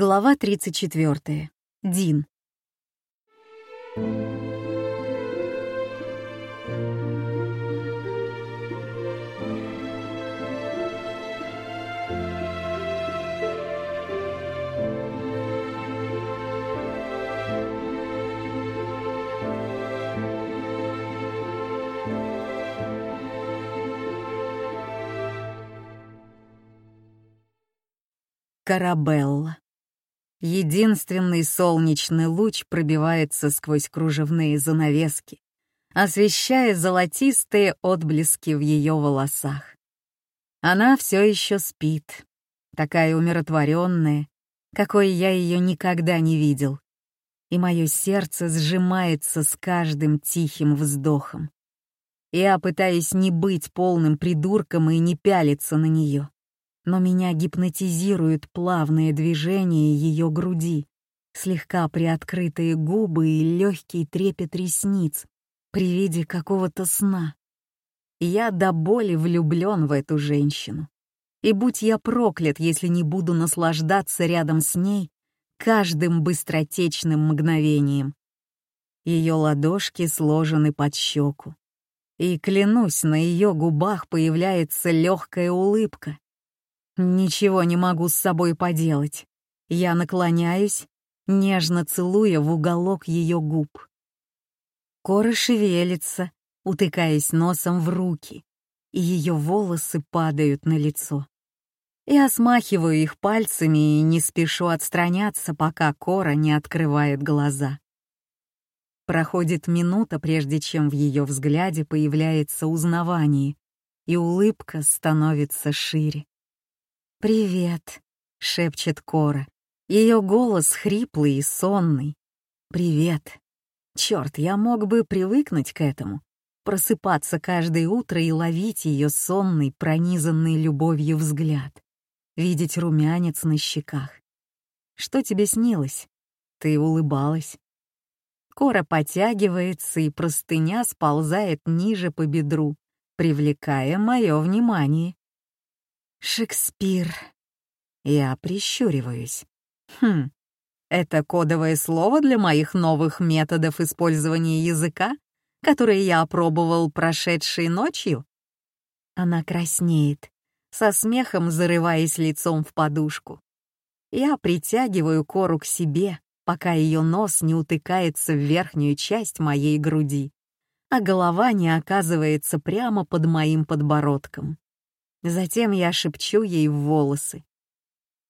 Глава 34. Дин. Карабелла. Единственный солнечный луч пробивается сквозь кружевные занавески, освещая золотистые отблески в ее волосах. Она все еще спит, такая умиротворенная, какой я ее никогда не видел. И мое сердце сжимается с каждым тихим вздохом. Я пытаюсь не быть полным придурком и не пялиться на нее но меня гипнотизируют плавные движения ее груди, слегка приоткрытые губы и легкий трепет ресниц при виде какого-то сна. Я до боли влюблен в эту женщину. И будь я проклят, если не буду наслаждаться рядом с ней каждым быстротечным мгновением. Ее ладошки сложены под щеку. И, клянусь, на ее губах появляется легкая улыбка, Ничего не могу с собой поделать. Я наклоняюсь, нежно целуя в уголок ее губ. Кора шевелится, утыкаясь носом в руки, и ее волосы падают на лицо. Я смахиваю их пальцами и не спешу отстраняться, пока Кора не открывает глаза. Проходит минута, прежде чем в ее взгляде появляется узнавание, и улыбка становится шире. «Привет», — шепчет Кора. Ее голос хриплый и сонный. «Привет». Черт, я мог бы привыкнуть к этому. Просыпаться каждое утро и ловить ее сонный, пронизанный любовью взгляд. Видеть румянец на щеках. Что тебе снилось? Ты улыбалась. Кора потягивается, и простыня сползает ниже по бедру, привлекая мое внимание. Шекспир. Я прищуриваюсь. Хм, это кодовое слово для моих новых методов использования языка, которые я опробовал прошедшей ночью? Она краснеет, со смехом зарываясь лицом в подушку. Я притягиваю кору к себе, пока ее нос не утыкается в верхнюю часть моей груди, а голова не оказывается прямо под моим подбородком. Затем я шепчу ей в волосы.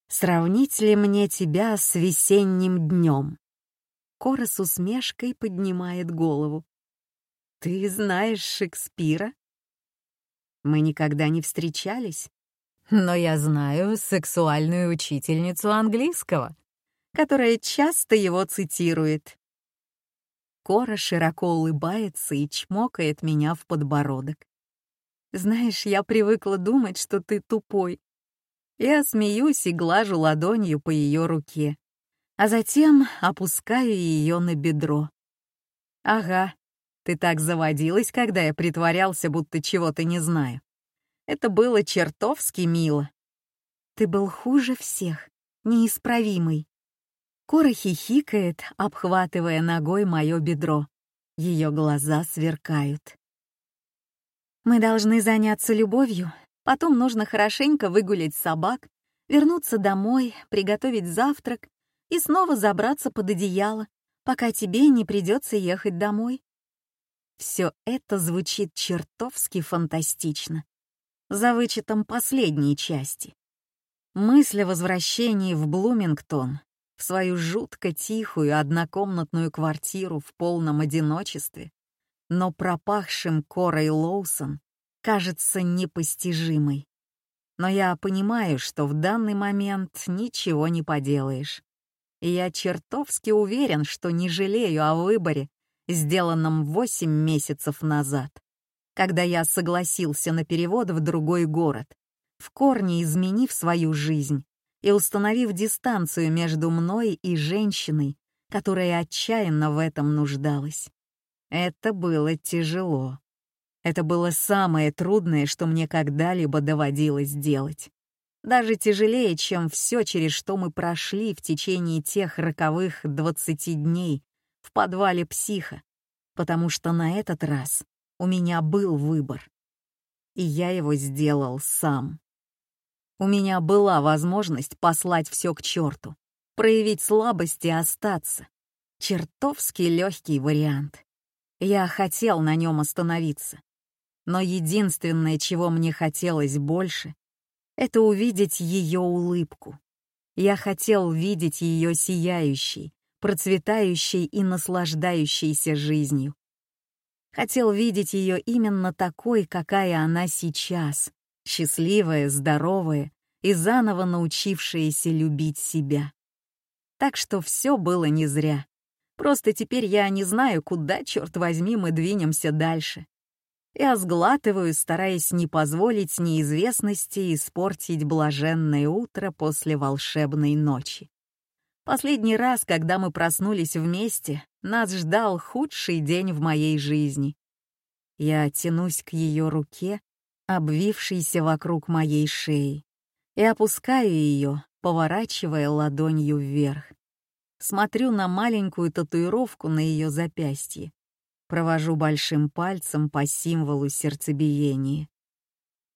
«Сравнить ли мне тебя с весенним днем?» Кора с усмешкой поднимает голову. «Ты знаешь Шекспира?» Мы никогда не встречались, но я знаю сексуальную учительницу английского, которая часто его цитирует. Кора широко улыбается и чмокает меня в подбородок. Знаешь, я привыкла думать, что ты тупой. Я смеюсь и глажу ладонью по ее руке, а затем опускаю ее на бедро. Ага, ты так заводилась, когда я притворялся, будто чего-то не знаю. Это было чертовски мило. Ты был хуже всех, неисправимый. Кора хихикает, обхватывая ногой мое бедро. Ее глаза сверкают. Мы должны заняться любовью, потом нужно хорошенько выгулять собак, вернуться домой, приготовить завтрак и снова забраться под одеяло, пока тебе не придется ехать домой. Все это звучит чертовски фантастично, за вычетом последней части. Мысль о возвращении в Блумингтон, в свою жутко тихую однокомнатную квартиру в полном одиночестве, но пропахшим Корой Лоусон кажется непостижимой. Но я понимаю, что в данный момент ничего не поделаешь. И я чертовски уверен, что не жалею о выборе, сделанном восемь месяцев назад, когда я согласился на перевод в другой город, в корне изменив свою жизнь и установив дистанцию между мной и женщиной, которая отчаянно в этом нуждалась. Это было тяжело. Это было самое трудное, что мне когда-либо доводилось делать. Даже тяжелее, чем все, через что мы прошли в течение тех роковых двадцати дней в подвале психа, потому что на этот раз у меня был выбор. И я его сделал сам. У меня была возможность послать все к черту, проявить слабость и остаться. Чертовски легкий вариант. Я хотел на нем остановиться. Но единственное, чего мне хотелось больше, это увидеть ее улыбку. Я хотел видеть ее сияющей, процветающей и наслаждающейся жизнью. Хотел видеть ее именно такой, какая она сейчас, счастливая, здоровая и заново научившаяся любить себя. Так что все было не зря. Просто теперь я не знаю, куда, черт возьми, мы двинемся дальше. Я сглатываю, стараясь не позволить неизвестности испортить блаженное утро после волшебной ночи. Последний раз, когда мы проснулись вместе, нас ждал худший день в моей жизни. Я тянусь к ее руке, обвившейся вокруг моей шеи, и опускаю ее, поворачивая ладонью вверх. Смотрю на маленькую татуировку на ее запястье. Провожу большим пальцем по символу сердцебиения.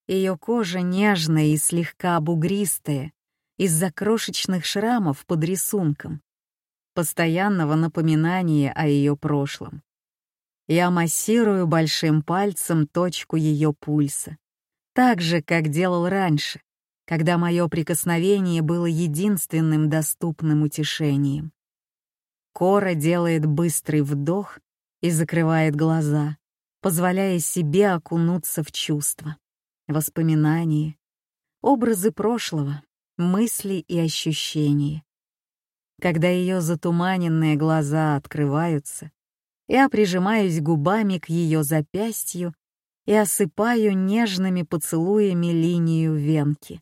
Ее кожа нежная и слегка бугристая, из-за крошечных шрамов под рисунком, постоянного напоминания о ее прошлом. Я массирую большим пальцем точку ее пульса, так же, как делал раньше, когда мое прикосновение было единственным доступным утешением. Кора делает быстрый вдох и закрывает глаза, позволяя себе окунуться в чувства, воспоминания, образы прошлого, мысли и ощущения. Когда ее затуманенные глаза открываются, я прижимаюсь губами к ее запястью и осыпаю нежными поцелуями линию венки.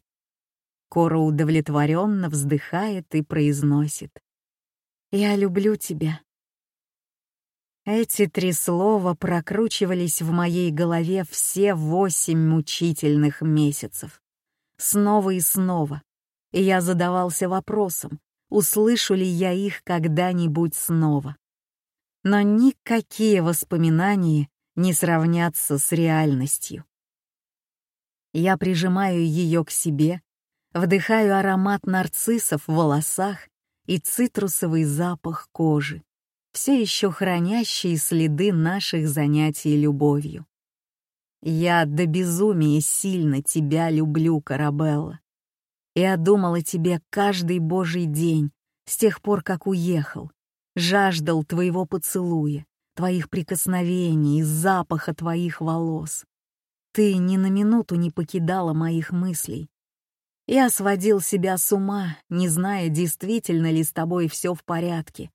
Кора удовлетворенно вздыхает и произносит. «Я люблю тебя». Эти три слова прокручивались в моей голове все восемь мучительных месяцев. Снова и снова. И я задавался вопросом, услышу ли я их когда-нибудь снова. Но никакие воспоминания не сравнятся с реальностью. Я прижимаю ее к себе, вдыхаю аромат нарциссов в волосах и цитрусовый запах кожи, все еще хранящие следы наших занятий любовью. Я до безумия сильно тебя люблю, Карабелла. Я думал о тебе каждый божий день, с тех пор, как уехал. Жаждал твоего поцелуя, твоих прикосновений, запаха твоих волос. Ты ни на минуту не покидала моих мыслей. Я сводил себя с ума, не зная, действительно ли с тобой все в порядке.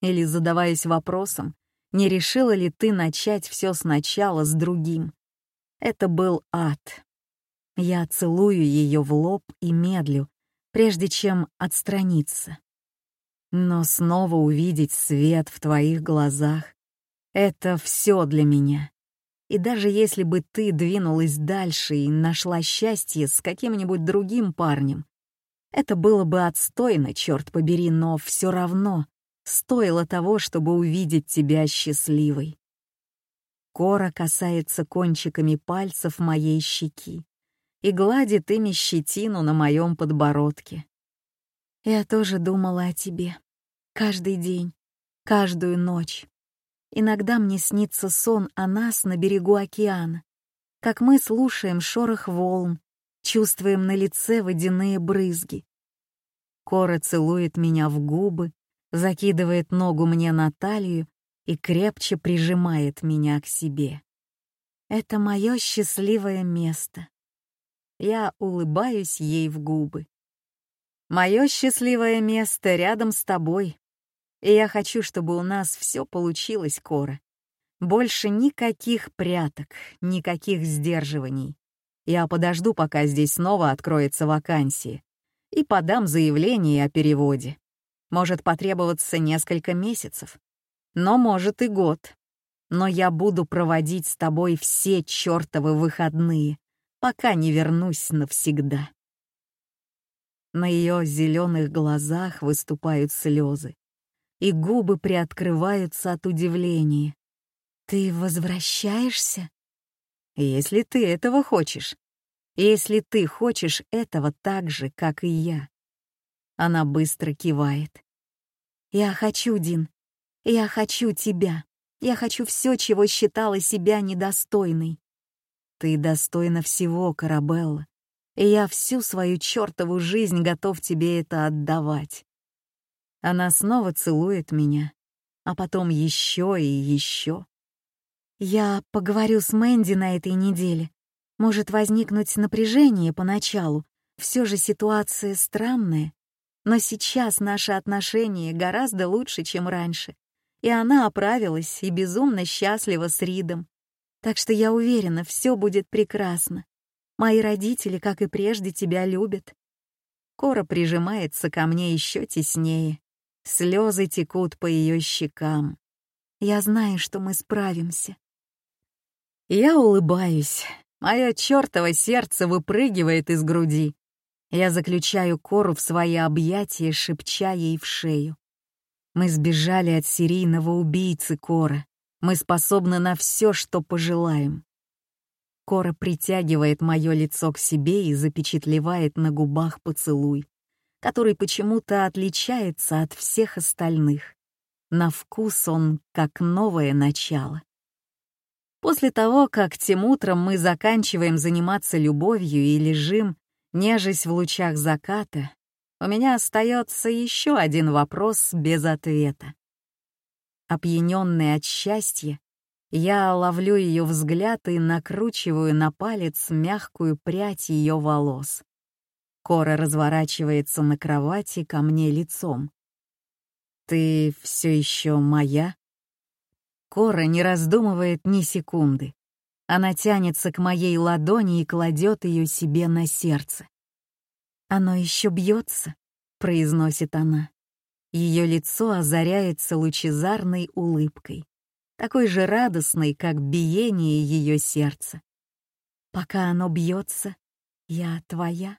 Или задаваясь вопросом, не решила ли ты начать все сначала с другим. Это был ад, я целую ее в лоб и медлю, прежде чем отстраниться. Но снова увидеть свет в твоих глазах — это все для меня. И даже если бы ты двинулась дальше и нашла счастье с каким-нибудь другим парнем, это было бы отстойно, черт побери, но все равно стоило того, чтобы увидеть тебя счастливой. Кора касается кончиками пальцев моей щеки и гладит ими щетину на моем подбородке. Я тоже думала о тебе. Каждый день, каждую ночь. Иногда мне снится сон о нас на берегу океана, как мы слушаем шорох волн, чувствуем на лице водяные брызги. Кора целует меня в губы, закидывает ногу мне на талию и крепче прижимает меня к себе. Это мое счастливое место. Я улыбаюсь ей в губы. Мое счастливое место рядом с тобой. И я хочу, чтобы у нас все получилось, Кора. Больше никаких пряток, никаких сдерживаний. Я подожду, пока здесь снова откроется вакансия, и подам заявление о переводе. Может потребоваться несколько месяцев, но может и год. Но я буду проводить с тобой все чертовы выходные, пока не вернусь навсегда. На ее зеленых глазах выступают слезы, и губы приоткрываются от удивления. «Ты возвращаешься?» «Если ты этого хочешь. Если ты хочешь этого так же, как и я». Она быстро кивает. «Я хочу, Дин. Я хочу тебя. Я хочу все, чего считала себя недостойной. Ты достойна всего, Карабелла, и я всю свою чертову жизнь готов тебе это отдавать. Она снова целует меня, а потом еще и еще. Я поговорю с Мэнди на этой неделе. Может возникнуть напряжение поначалу, все же ситуация странная. Но сейчас наши отношения гораздо лучше, чем раньше. И она оправилась и безумно счастлива с Ридом. Так что я уверена, все будет прекрасно. Мои родители, как и прежде, тебя любят. Кора прижимается ко мне еще теснее. Слезы текут по ее щекам. Я знаю, что мы справимся. Я улыбаюсь. Мое чертово сердце выпрыгивает из груди. Я заключаю Кору в свои объятия, шепча ей в шею. Мы сбежали от серийного убийцы Кора. Мы способны на все, что пожелаем. Кора притягивает мое лицо к себе и запечатлевает на губах поцелуй, который почему-то отличается от всех остальных. На вкус он как новое начало. После того, как тем утром мы заканчиваем заниматься любовью и лежим, нежесть в лучах заката, у меня остается еще один вопрос без ответа. Опьяненный от счастья, я ловлю ее взгляд и накручиваю на палец мягкую прядь ее волос. Кора разворачивается на кровати ко мне лицом. «Ты все еще моя?» Кора не раздумывает ни секунды. Она тянется к моей ладони и кладет ее себе на сердце. «Оно еще бьется», — произносит она. Ее лицо озаряется лучезарной улыбкой, такой же радостной, как биение ее сердца. Пока оно бьется, я твоя.